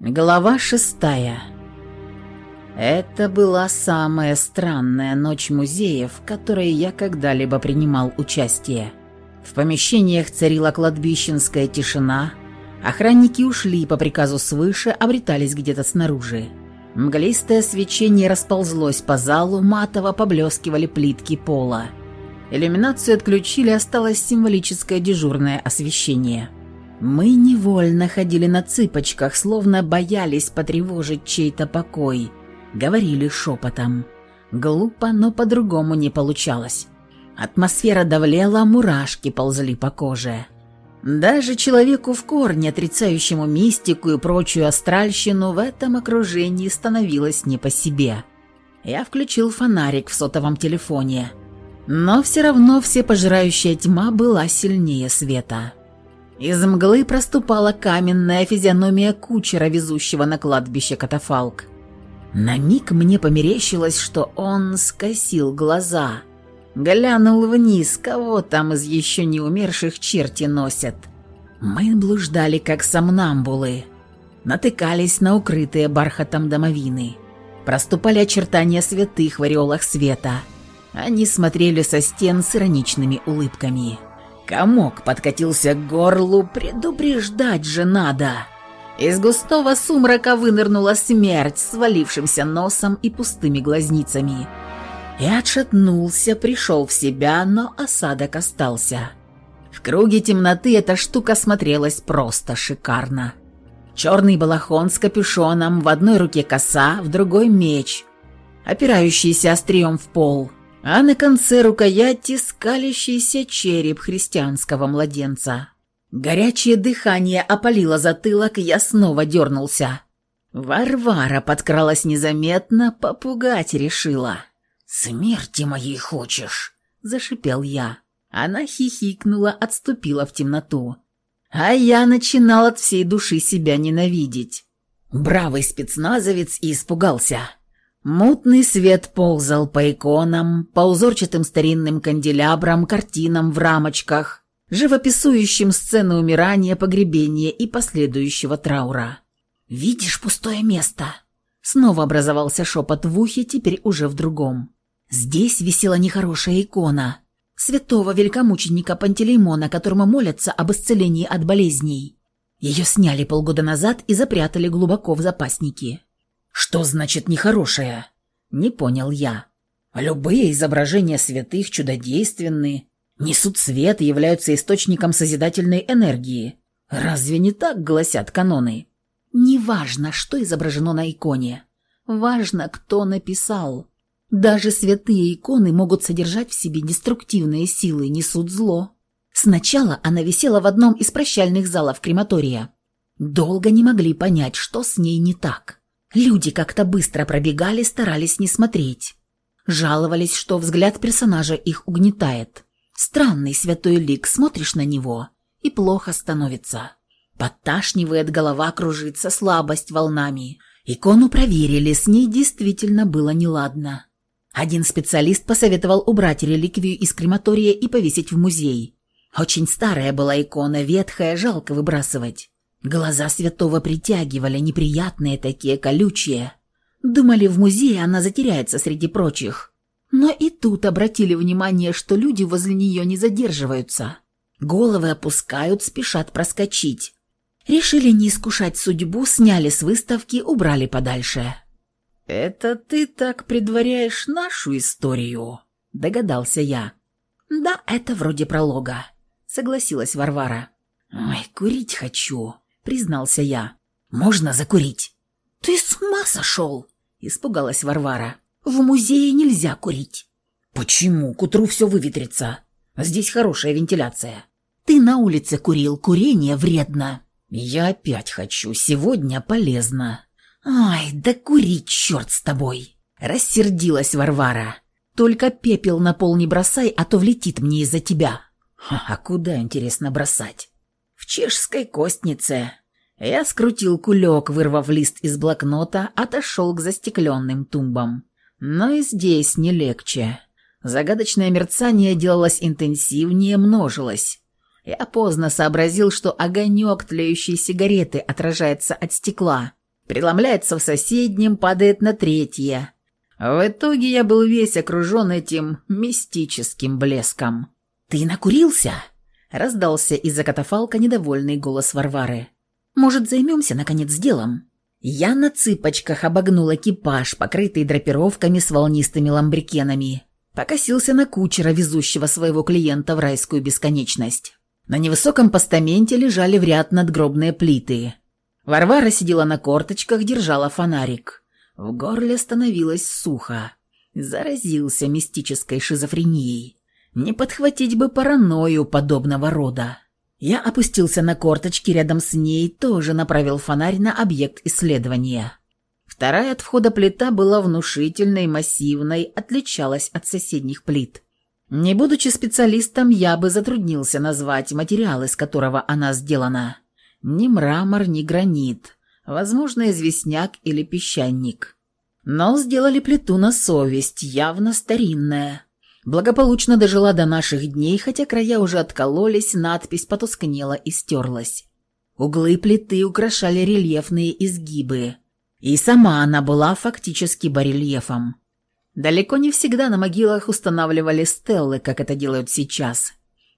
Глава шестая. Это была самая странная ночь музея, в которой я когда-либо принимал участие. В помещениях царила кладбищенская тишина, охранники ушли по приказу свыше, обретались где-то снаружи. Мглистое свечение расползлось по залу, матово поблескивали плитки пола. Иллюминацию отключили, осталось символическое дежурное освещение – мы невольно ходили на цыпочках, словно боялись потревожить чей-то покой. Говорили шепотом. Глупо, но по-другому не получалось. Атмосфера давлела, мурашки ползли по коже. Даже человеку в корне, отрицающему мистику и прочую астральщину, в этом окружении становилось не по себе. Я включил фонарик в сотовом телефоне. Но все равно всепожирающая тьма была сильнее света. Из мглы проступала каменная физиономия кучера, везущего на кладбище катафалк. На миг мне померещилось, что он скосил глаза. Глянул вниз, кого там из еще не умерших черти носят. Мы блуждали, как сомнамбулы. Натыкались на укрытые бархатом домовины. Проступали очертания святых в ореолах света. Они смотрели со стен с ироничными улыбками. Комок подкатился к горлу, предупреждать же надо. Из густого сумрака вынырнула смерть с свалившимся носом и пустыми глазницами. И отшатнулся, пришел в себя, но осадок остался. В круге темноты эта штука смотрелась просто шикарно. Черный балахон с капюшоном, в одной руке коса, в другой меч, опирающийся острием в пол – а на конце рукояти скалящийся череп христианского младенца. Горячее дыхание опалило затылок, я снова дернулся. Варвара подкралась незаметно, попугать решила. «Смерти моей хочешь?» – зашипел я. Она хихикнула, отступила в темноту. А я начинал от всей души себя ненавидеть. Бравый спецназовец и испугался. Мутный свет ползал по иконам, по узорчатым старинным канделябрам, картинам в рамочках, живописующим сцены умирания, погребения и последующего траура. «Видишь пустое место?» Снова образовался шепот в ухе, теперь уже в другом. Здесь висела нехорошая икона святого великомученика Пантелеймона, которому молятся об исцелении от болезней. Ее сняли полгода назад и запрятали глубоко в запасники. «Что значит нехорошее?» Не понял я. Любые изображения святых чудодейственны, несут свет и являются источником созидательной энергии. Разве не так гласят каноны? Неважно, что изображено на иконе. Важно, кто написал. Даже святые иконы могут содержать в себе деструктивные силы, несут зло. Сначала она висела в одном из прощальных залов крематория. Долго не могли понять, что с ней не так. Люди как-то быстро пробегали, старались не смотреть. Жаловались, что взгляд персонажа их угнетает. Странный святой лик, смотришь на него, и плохо становится. Подташнивает, голова кружится, слабость волнами. Икону проверили, с ней действительно было неладно. Один специалист посоветовал убрать реликвию из крематория и повесить в музей. Очень старая была икона, ветхая, жалко выбрасывать. Глаза святого притягивали, неприятные такие, колючие. Думали, в музее она затеряется среди прочих. Но и тут обратили внимание, что люди возле нее не задерживаются. Головы опускают, спешат проскочить. Решили не искушать судьбу, сняли с выставки, убрали подальше. «Это ты так предваряешь нашу историю?» – догадался я. «Да, это вроде пролога», – согласилась Варвара. «Ой, курить хочу», признался я. «Можно закурить?» «Ты с ума сошел?» – испугалась Варвара. «В музее нельзя курить». «Почему? К утру все выветрится. Здесь хорошая вентиляция». «Ты на улице курил, курение вредно». «Я опять хочу. Сегодня полезно». «Ай, да курить, черт с тобой!» Рассердилась Варвара. «Только пепел на пол не бросай, а то влетит мне из-за тебя». «А куда, интересно, бросать?» «В чешской костнице. Я скрутил кулек, вырвав лист из блокнота, отошел к застекленным тумбам. Но и здесь не легче. Загадочное мерцание делалось интенсивнее, множилось. Я поздно сообразил, что огонек тлеющей сигареты отражается от стекла. преломляется в соседнем, падает на третье. В итоге я был весь окружен этим мистическим блеском. «Ты накурился?» – раздался из-за катафалка недовольный голос Варвары. «Может, займемся, наконец, делом?» Я на цыпочках обогнул экипаж, покрытый драпировками с волнистыми ламбрикенами. Покосился на кучера, везущего своего клиента в райскую бесконечность. На невысоком постаменте лежали в ряд надгробные плиты. Варвара сидела на корточках, держала фонарик. В горле становилось сухо. Заразился мистической шизофренией. Не подхватить бы паранойю подобного рода. Я опустился на корточки рядом с ней, тоже направил фонарь на объект исследования. Вторая от входа плита была внушительной, массивной, отличалась от соседних плит. Не будучи специалистом, я бы затруднился назвать материал, из которого она сделана. Ни мрамор, ни гранит. Возможно, известняк или песчаник. Но сделали плиту на совесть, явно старинная. Благополучно дожила до наших дней, хотя края уже откололись, надпись потускнела и стерлась. Углы плиты украшали рельефные изгибы. И сама она была фактически барельефом. Далеко не всегда на могилах устанавливали стеллы, как это делают сейчас.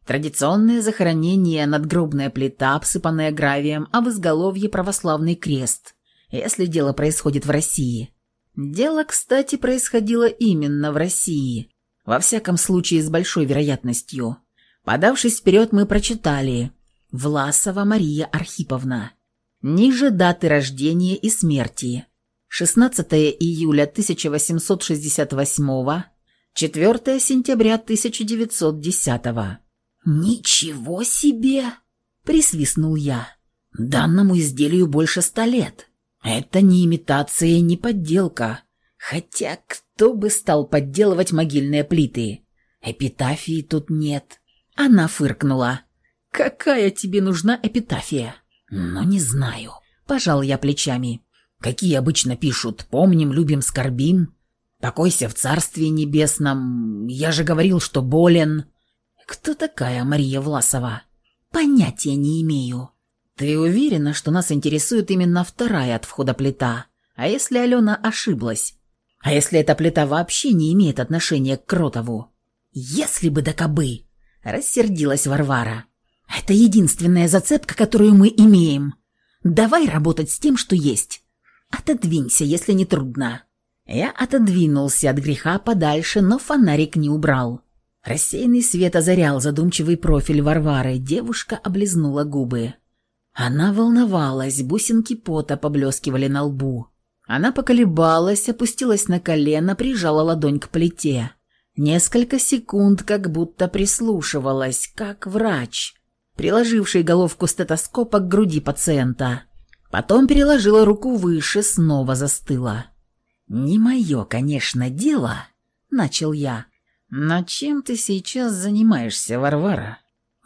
Традиционное захоронение, надгробная плита, обсыпанная гравием, а в изголовье православный крест, если дело происходит в России. Дело, кстати, происходило именно в России. Во всяком случае, с большой вероятностью. Подавшись вперед, мы прочитали «Власова Мария Архиповна». Ниже даты рождения и смерти. 16 июля 1868, 4 сентября 1910. «Ничего себе!» – присвистнул я. «Данному изделию больше ста лет. Это не имитация, не подделка. Хотя кто бы стал подделывать могильные плиты? Эпитафии тут нет. Она фыркнула. «Какая тебе нужна эпитафия?» «Ну, не знаю». Пожал я плечами. «Какие обычно пишут? Помним, любим, скорбим. Покойся в царстве небесном. Я же говорил, что болен». «Кто такая Мария Власова?» «Понятия не имею». «Ты уверена, что нас интересует именно вторая от входа плита? А если Алена ошиблась? А если эта плита вообще не имеет отношения к Кротову? Если бы да кобы!» Рассердилась Варвара. «Это единственная зацепка, которую мы имеем. Давай работать с тем, что есть. Отодвинься, если не трудно». Я отодвинулся от греха подальше, но фонарик не убрал. Рассеянный свет озарял задумчивый профиль Варвары. Девушка облизнула губы. Она волновалась, бусинки пота поблескивали на лбу. Она поколебалась, опустилась на колено, прижала ладонь к плите. Несколько секунд как будто прислушивалась, как врач, приложивший головку стетоскопа к груди пациента. Потом переложила руку выше, снова застыла. «Не мое, конечно, дело», — начал я. «Но чем ты сейчас занимаешься, Варвара?»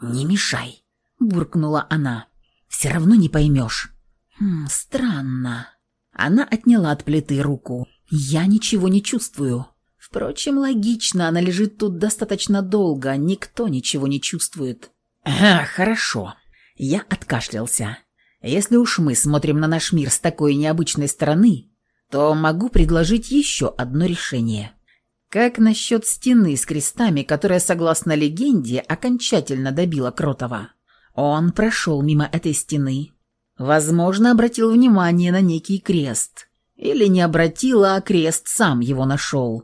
«Не мешай», — буркнула она. «Все равно не поймешь». «Хм, странно». Она отняла от плиты руку. «Я ничего не чувствую». Впрочем, логично, она лежит тут достаточно долго, никто ничего не чувствует. «А, хорошо». Я откашлялся. «Если уж мы смотрим на наш мир с такой необычной стороны, то могу предложить еще одно решение. Как насчет стены с крестами, которая, согласно легенде, окончательно добила Кротова? Он прошел мимо этой стены, Возможно, обратил внимание на некий крест. Или не обратил, а крест сам его нашел.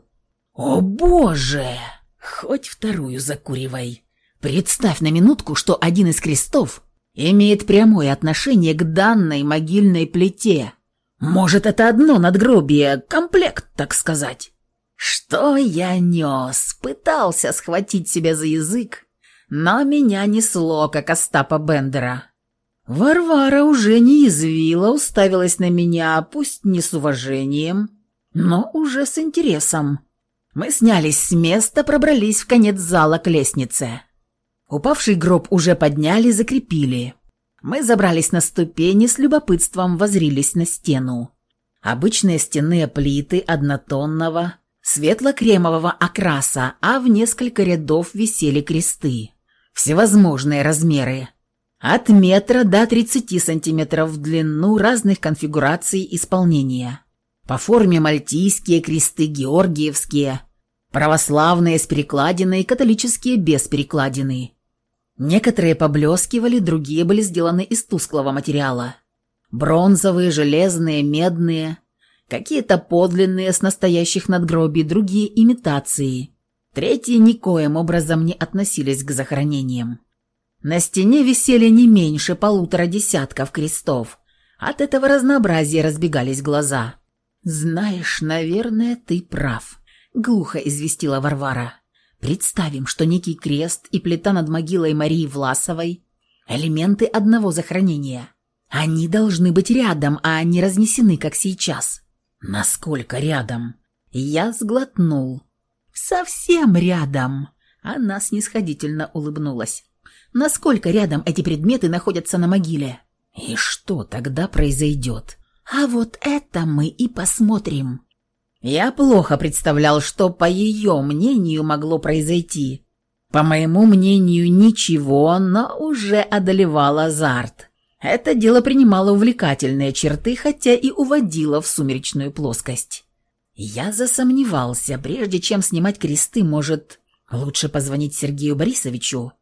«О боже! Хоть вторую закуривай. Представь на минутку, что один из крестов имеет прямое отношение к данной могильной плите. Может, это одно надгробие, комплект, так сказать». Что я нес? Пытался схватить себя за язык, но меня несло, как Остапа Бендера. Варвара уже не извила, уставилась на меня, пусть не с уважением, но уже с интересом. Мы снялись с места, пробрались в конец зала к лестнице. Упавший гроб уже подняли, закрепили. Мы забрались на ступени, с любопытством возрились на стену. Обычные стенные плиты однотонного, светло-кремового окраса, а в несколько рядов висели кресты. Всевозможные размеры. От метра до 30 сантиметров в длину разных конфигураций исполнения. По форме мальтийские кресты георгиевские, православные с перекладиной, католические без перекладины. Некоторые поблескивали, другие были сделаны из тусклого материала. Бронзовые, железные, медные, какие-то подлинные с настоящих надгробий, другие имитации. Третьи никоим образом не относились к захоронениям. На стене висели не меньше полутора десятков крестов. От этого разнообразия разбегались глаза. «Знаешь, наверное, ты прав», — глухо известила Варвара. «Представим, что некий крест и плита над могилой Марии Власовой — элементы одного захоронения. Они должны быть рядом, а не разнесены, как сейчас». «Насколько рядом?» Я сглотнул. «Совсем рядом!» Она снисходительно улыбнулась. «Насколько рядом эти предметы находятся на могиле?» «И что тогда произойдет?» А вот это мы и посмотрим. Я плохо представлял, что, по ее мнению, могло произойти. По моему мнению, ничего, но уже одолевал азарт. Это дело принимало увлекательные черты, хотя и уводило в сумеречную плоскость. Я засомневался, прежде чем снимать кресты, может, лучше позвонить Сергею Борисовичу.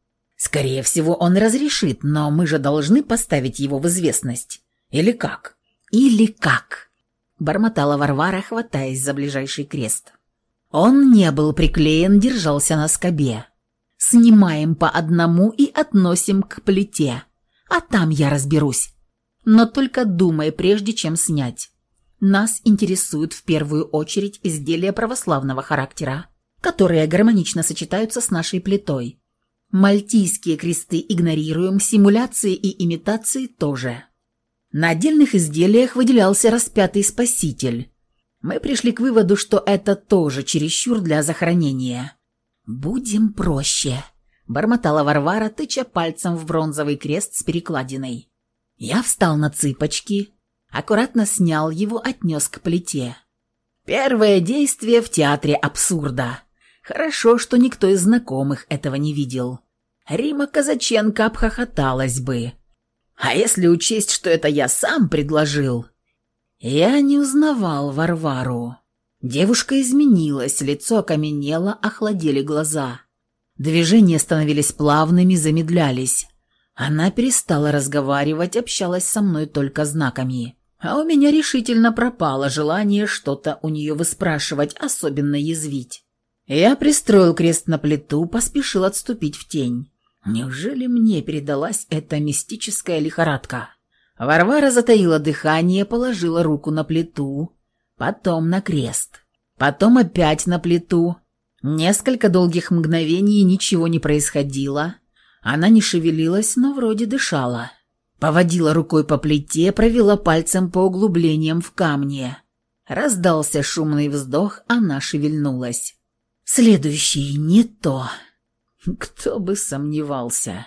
Скорее всего, он разрешит, но мы же должны поставить его в известность. Или как? «Или как?» – бормотала Варвара, хватаясь за ближайший крест. Он не был приклеен, держался на скобе. «Снимаем по одному и относим к плите, а там я разберусь. Но только думай, прежде чем снять. Нас интересуют в первую очередь изделия православного характера, которые гармонично сочетаются с нашей плитой. Мальтийские кресты игнорируем, симуляции и имитации тоже». На отдельных изделиях выделялся распятый спаситель. Мы пришли к выводу, что это тоже чересчур для захоронения. «Будем проще», – бормотала Варвара, тыча пальцем в бронзовый крест с перекладиной. Я встал на цыпочки, аккуратно снял его, отнес к плите. Первое действие в театре абсурда. Хорошо, что никто из знакомых этого не видел. Рима Казаченко обхохоталась бы. А если учесть, что это я сам предложил? Я не узнавал Варвару. Девушка изменилась, лицо окаменело, охладели глаза. Движения становились плавными, замедлялись. Она перестала разговаривать, общалась со мной только знаками. А у меня решительно пропало желание что-то у нее выспрашивать, особенно язвить. Я пристроил крест на плиту, поспешил отступить в тень. Неужели мне передалась эта мистическая лихорадка? Варвара затаила дыхание, положила руку на плиту, потом на крест, потом опять на плиту. Несколько долгих мгновений ничего не происходило. Она не шевелилась, но вроде дышала. Поводила рукой по плите, провела пальцем по углублениям в камне. Раздался шумный вздох, она шевельнулась. «Следующий не то». Кто бы сомневался.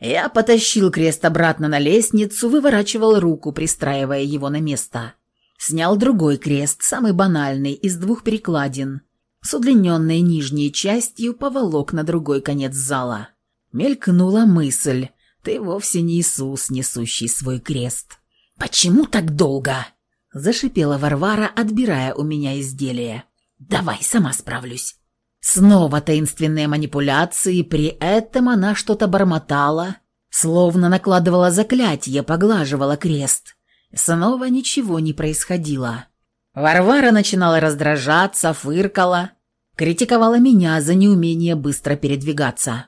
Я потащил крест обратно на лестницу, выворачивал руку, пристраивая его на место. Снял другой крест, самый банальный, из двух перекладин, с удлиненной нижней частью поволок на другой конец зала. Мелькнула мысль. Ты вовсе не Иисус, несущий свой крест. «Почему так долго?» – зашипела Варвара, отбирая у меня изделие. «Давай, сама справлюсь». Снова таинственные манипуляции, при этом она что-то бормотала, словно накладывала заклятие, поглаживала крест. Снова ничего не происходило. Варвара начинала раздражаться, фыркала, критиковала меня за неумение быстро передвигаться.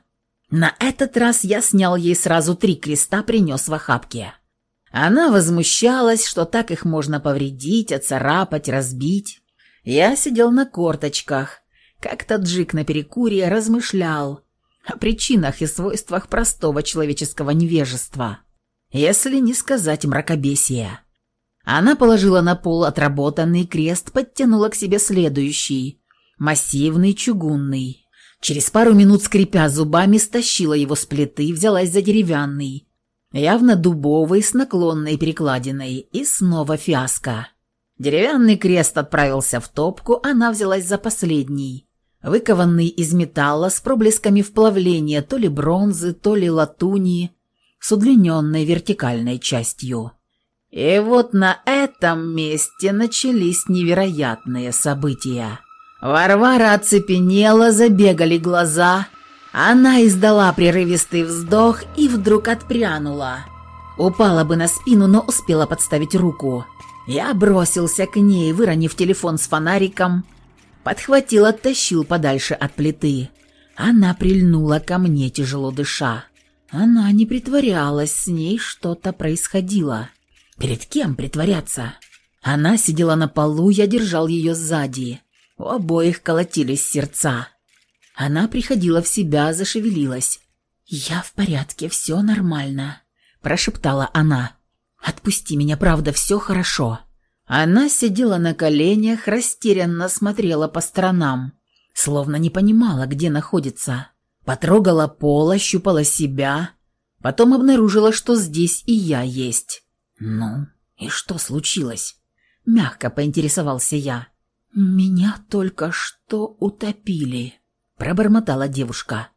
На этот раз я снял ей сразу три креста, принес в охапке. Она возмущалась, что так их можно повредить, оцарапать, разбить. Я сидел на корточках, как таджик на перекуре размышлял о причинах и свойствах простого человеческого невежества, если не сказать мракобесия. Она положила на пол отработанный крест, подтянула к себе следующий, массивный, чугунный. Через пару минут, скрипя зубами, стащила его с плиты, взялась за деревянный, явно дубовый, с наклонной перекладиной, и снова фиаско. Деревянный крест отправился в топку, она взялась за последний, выкованный из металла с проблесками вплавления то ли бронзы, то ли латуни, с удлиненной вертикальной частью. И вот на этом месте начались невероятные события. Варвара оцепенела, забегали глаза. Она издала прерывистый вздох и вдруг отпрянула. Упала бы на спину, но успела подставить руку. Я бросился к ней, выронив телефон с фонариком, подхватил, оттащил подальше от плиты. Она прильнула ко мне, тяжело дыша. Она не притворялась, с ней что-то происходило. Перед кем притворяться? Она сидела на полу, я держал ее сзади. У обоих колотились сердца. Она приходила в себя, зашевелилась. «Я в порядке, все нормально», – прошептала она. «Отпусти меня, правда, все хорошо». Она сидела на коленях, растерянно смотрела по сторонам, словно не понимала, где находится. Потрогала пол, ощупала себя, потом обнаружила, что здесь и я есть. «Ну, и что случилось?» – мягко поинтересовался я. «Меня только что утопили», – пробормотала девушка.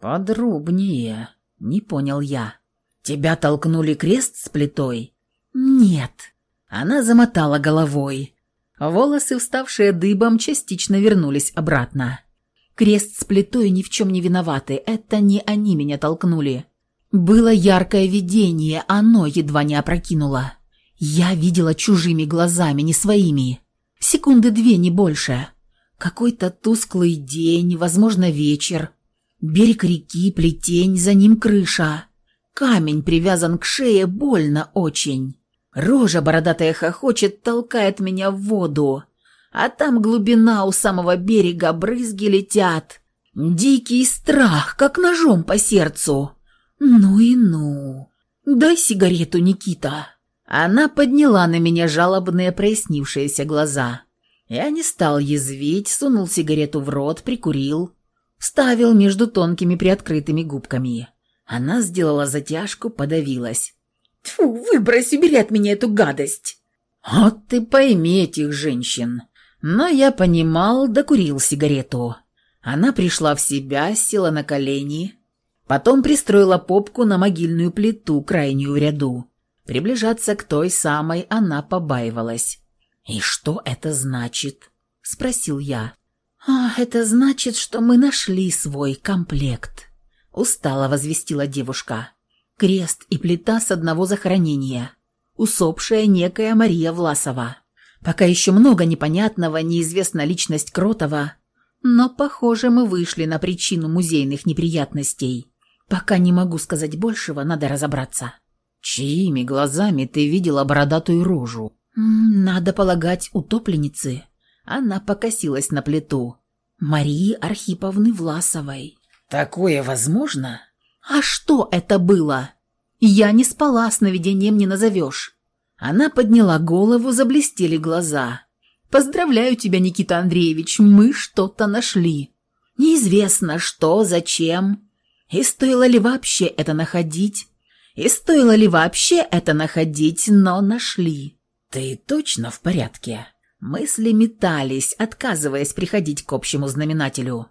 «Подробнее», – не понял я. «Тебя толкнули крест с плитой?» «Нет». Она замотала головой. Волосы, вставшие дыбом, частично вернулись обратно. Крест с плитой ни в чем не виноваты, это не они меня толкнули. Было яркое видение, оно едва не опрокинуло. Я видела чужими глазами, не своими. Секунды две, не больше. Какой-то тусклый день, возможно, вечер. Берег реки, плетень, за ним крыша. Камень привязан к шее, больно очень. Рожа бородатая хохочет, толкает меня в воду. А там глубина у самого берега, брызги летят. Дикий страх, как ножом по сердцу. «Ну и ну! Дай сигарету, Никита!» Она подняла на меня жалобные прояснившиеся глаза. Я не стал язвить, сунул сигарету в рот, прикурил, вставил между тонкими приоткрытыми губками. Она сделала затяжку, подавилась. «Тьфу, выбрось, убери от меня эту гадость!» «Вот ты пойми этих женщин!» Но я понимал, докурил сигарету. Она пришла в себя, села на колени, Потом пристроила попку на могильную плиту, крайнюю в ряду. Приближаться к той самой она побаивалась. «И что это значит?» – спросил я. «А, это значит, что мы нашли свой комплект», – устало возвестила девушка. «Крест и плита с одного захоронения. Усопшая некая Мария Власова. Пока еще много непонятного, неизвестна личность Кротова, но, похоже, мы вышли на причину музейных неприятностей. Пока не могу сказать большего, надо разобраться. Чьими глазами ты видела бородатую рожу? Надо полагать, утопленницы. Она покосилась на плиту. Марии Архиповны Власовой. Такое возможно? А что это было? Я не спала, сновидением не назовешь. Она подняла голову, заблестели глаза. «Поздравляю тебя, Никита Андреевич, мы что-то нашли. Неизвестно что, зачем, и стоило ли вообще это находить? И стоило ли вообще это находить, но нашли. «Ты точно в порядке?» Мысли метались, отказываясь приходить к общему знаменателю.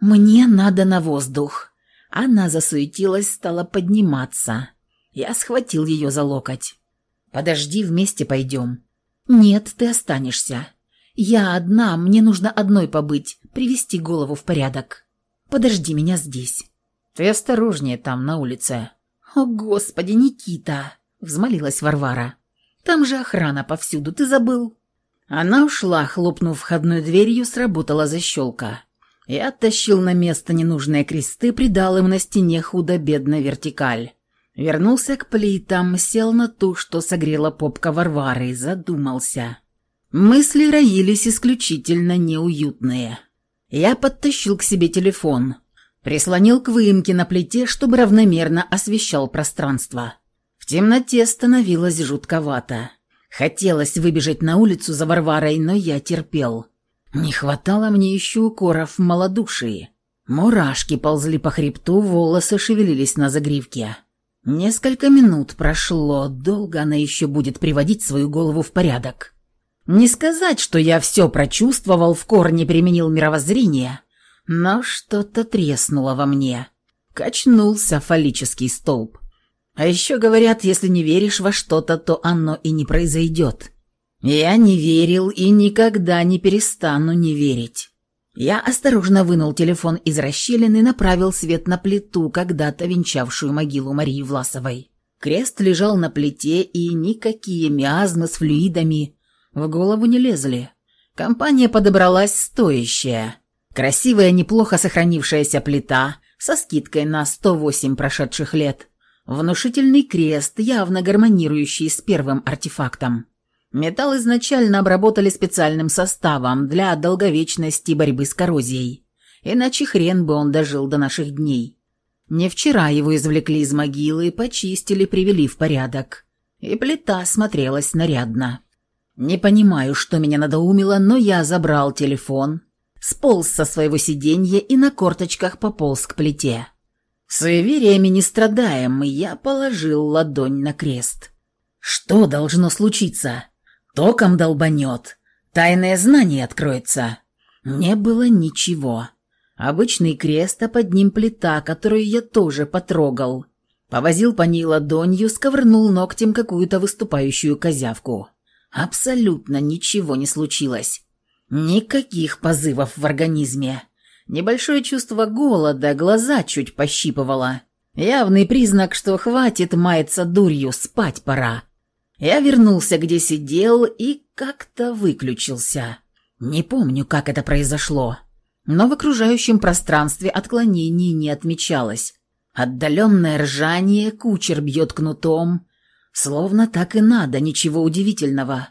«Мне надо на воздух». Она засуетилась, стала подниматься. Я схватил ее за локоть. «Подожди, вместе пойдем». «Нет, ты останешься. Я одна, мне нужно одной побыть, привести голову в порядок. Подожди меня здесь». «Ты осторожнее там, на улице». «О, Господи, Никита!» — взмолилась Варвара. «Там же охрана повсюду, ты забыл?» Она ушла, хлопнув входной дверью, сработала защелка. Я оттащил на место ненужные кресты, придал им на стене худо-бедно вертикаль. Вернулся к плитам, сел на ту, что согрела попка Варвары, задумался. Мысли роились исключительно неуютные. Я подтащил к себе телефон. Прислонил к выемке на плите, чтобы равномерно освещал пространство. В темноте становилось жутковато. Хотелось выбежать на улицу за Варварой, но я терпел. Не хватало мне еще укоров малодушии. Мурашки ползли по хребту, волосы шевелились на загривке. Несколько минут прошло, долго она еще будет приводить свою голову в порядок. Не сказать, что я все прочувствовал, в корне применил мировоззрение, но что-то треснуло во мне. Качнулся фаллический столб. А еще говорят, если не веришь во что-то, то оно и не произойдет. Я не верил и никогда не перестану не верить. Я осторожно вынул телефон из расщелины и направил свет на плиту, когда-то венчавшую могилу Марии Власовой. Крест лежал на плите, и никакие миазмы с флюидами в голову не лезли. Компания подобралась стоящая. Красивая, неплохо сохранившаяся плита со скидкой на 108 прошедших лет. Внушительный крест, явно гармонирующий с первым артефактом. Металл изначально обработали специальным составом для долговечности борьбы с коррозией. Иначе хрен бы он дожил до наших дней. Не вчера его извлекли из могилы, почистили, привели в порядок. И плита смотрелась нарядно. Не понимаю, что меня надоумило, но я забрал телефон, сполз со своего сиденья и на корточках пополз к плите. Суевериями не страдаем, и я положил ладонь на крест. Что должно случиться? Током долбанет. Тайное знание откроется. Не было ничего. Обычный крест, а под ним плита, которую я тоже потрогал. Повозил по ней ладонью, сковырнул ногтем какую-то выступающую козявку. Абсолютно ничего не случилось. Никаких позывов в организме. Небольшое чувство голода, глаза чуть пощипывало. Явный признак, что хватит маяться дурью, спать пора. Я вернулся, где сидел, и как-то выключился. Не помню, как это произошло но в окружающем пространстве отклонений не отмечалось. Отдаленное ржание, кучер бьет кнутом. Словно так и надо, ничего удивительного.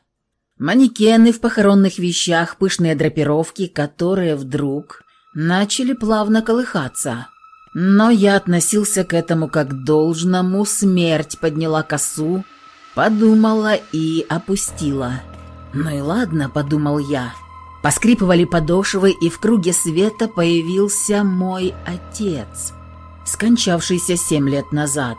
Манекены в похоронных вещах, пышные драпировки, которые вдруг начали плавно колыхаться. Но я относился к этому как должному, смерть подняла косу, подумала и опустила. «Ну и ладно», — подумал я, — Поскрипывали подошвы, и в круге света появился мой отец, скончавшийся семь лет назад.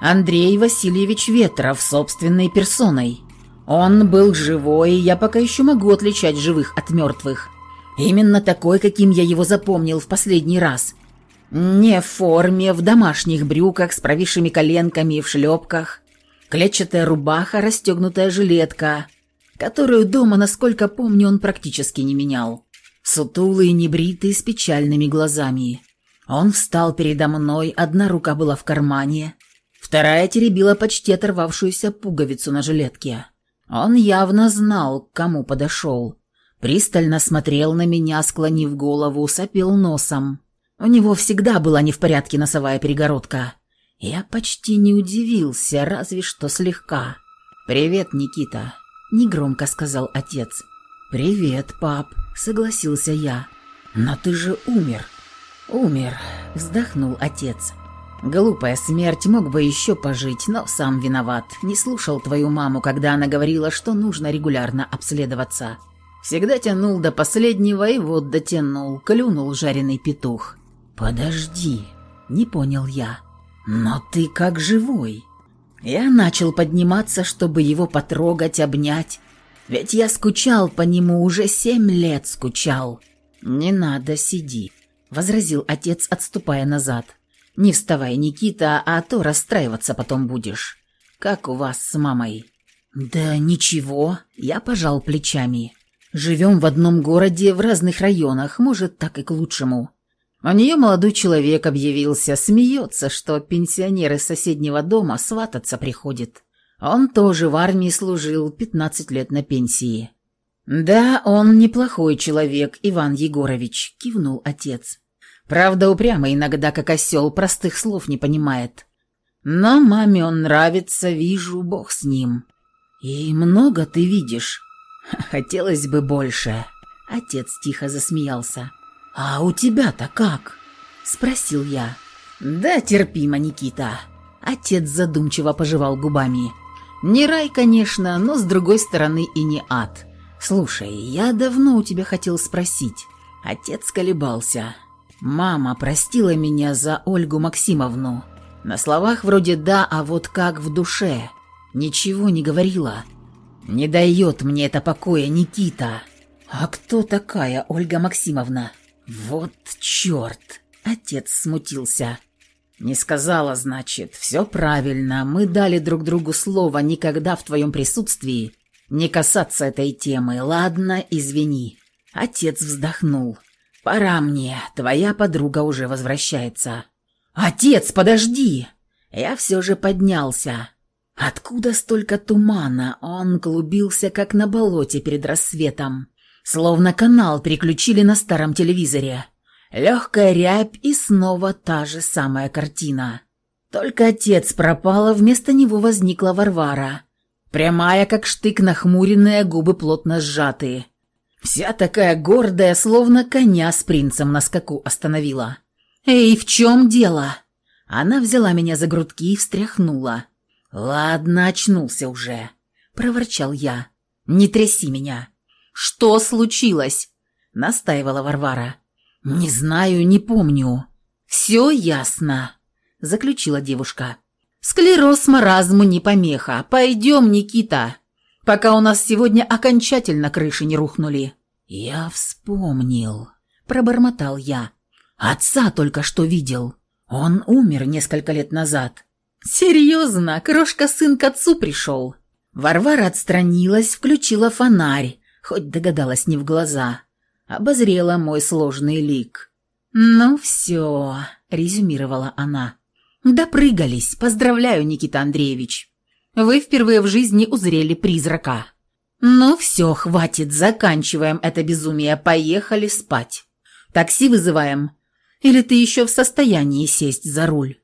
Андрей Васильевич Ветров собственной персоной. Он был живой, я пока еще могу отличать живых от мертвых. Именно такой, каким я его запомнил в последний раз. Не в форме, в домашних брюках с провисшими коленками и в шлепках. Клетчатая рубаха, расстегнутая жилетка – которую дома, насколько помню, он практически не менял. Сутулый, небритый, с печальными глазами. Он встал передо мной, одна рука была в кармане, вторая теребила почти оторвавшуюся пуговицу на жилетке. Он явно знал, к кому подошел. Пристально смотрел на меня, склонив голову, сопел носом. У него всегда была не в порядке носовая перегородка. Я почти не удивился, разве что слегка. «Привет, Никита», негромко сказал отец. «Привет, пап», — согласился я. «Но ты же умер». «Умер», — вздохнул отец. «Глупая смерть, мог бы еще пожить, но сам виноват. Не слушал твою маму, когда она говорила, что нужно регулярно обследоваться. Всегда тянул до последнего и вот дотянул, клюнул жареный петух». «Подожди», — не понял я. «Но ты как живой». Я начал подниматься, чтобы его потрогать, обнять. Ведь я скучал по нему, уже семь лет скучал. «Не надо, сиди», — возразил отец, отступая назад. «Не вставай, Никита, а то расстраиваться потом будешь. Как у вас с мамой?» «Да ничего», — я пожал плечами. «Живем в одном городе, в разных районах, может, так и к лучшему. У нее молодой человек объявился, смеется, что пенсионер из соседнего дома свататься приходит. Он тоже в армии служил 15 лет на пенсии. «Да, он неплохой человек, Иван Егорович», — кивнул отец. «Правда, упрямо иногда, как осел, простых слов не понимает. Но маме он нравится, вижу, бог с ним. И много ты видишь. Хотелось бы больше». Отец тихо засмеялся. «А у тебя-то как?» – спросил я. «Да терпимо, Никита». Отец задумчиво пожевал губами. «Не рай, конечно, но с другой стороны и не ад. Слушай, я давно у тебя хотел спросить». Отец колебался. «Мама простила меня за Ольгу Максимовну. На словах вроде «да», а вот как в душе. Ничего не говорила. Не дает мне это покоя Никита». «А кто такая Ольга Максимовна?» «Вот черт!» — отец смутился. «Не сказала, значит. Все правильно. Мы дали друг другу слово никогда в твоем присутствии не касаться этой темы. Ладно, извини». Отец вздохнул. «Пора мне. Твоя подруга уже возвращается». «Отец, подожди!» Я все же поднялся. Откуда столько тумана? Он клубился, как на болоте перед рассветом. Словно канал переключили на старом телевизоре. Легкая рябь и снова та же самая картина. Только отец пропал, а вместо него возникла Варвара. Прямая, как штык, нахмуренные губы плотно сжатые. Вся такая гордая, словно коня с принцем на скаку остановила. «Эй, в чем дело?» Она взяла меня за грудки и встряхнула. «Ладно, очнулся уже», — проворчал я. «Не тряси меня». «Что случилось?» — настаивала Варвара. «Не знаю, не помню». «Все ясно», — заключила девушка. «Склероз маразму не помеха. Пойдем, Никита, пока у нас сегодня окончательно крыши не рухнули». «Я вспомнил», — пробормотал я. «Отца только что видел. Он умер несколько лет назад». «Серьезно? Крошка-сын к отцу пришел?» Варвара отстранилась, включила фонарь, хоть догадалась не в глаза обозрела мой сложный лик. «Ну все», — резюмировала она. «Допрыгались. Поздравляю, Никита Андреевич. Вы впервые в жизни узрели призрака. Ну все, хватит, заканчиваем это безумие, поехали спать. Такси вызываем. Или ты еще в состоянии сесть за руль?»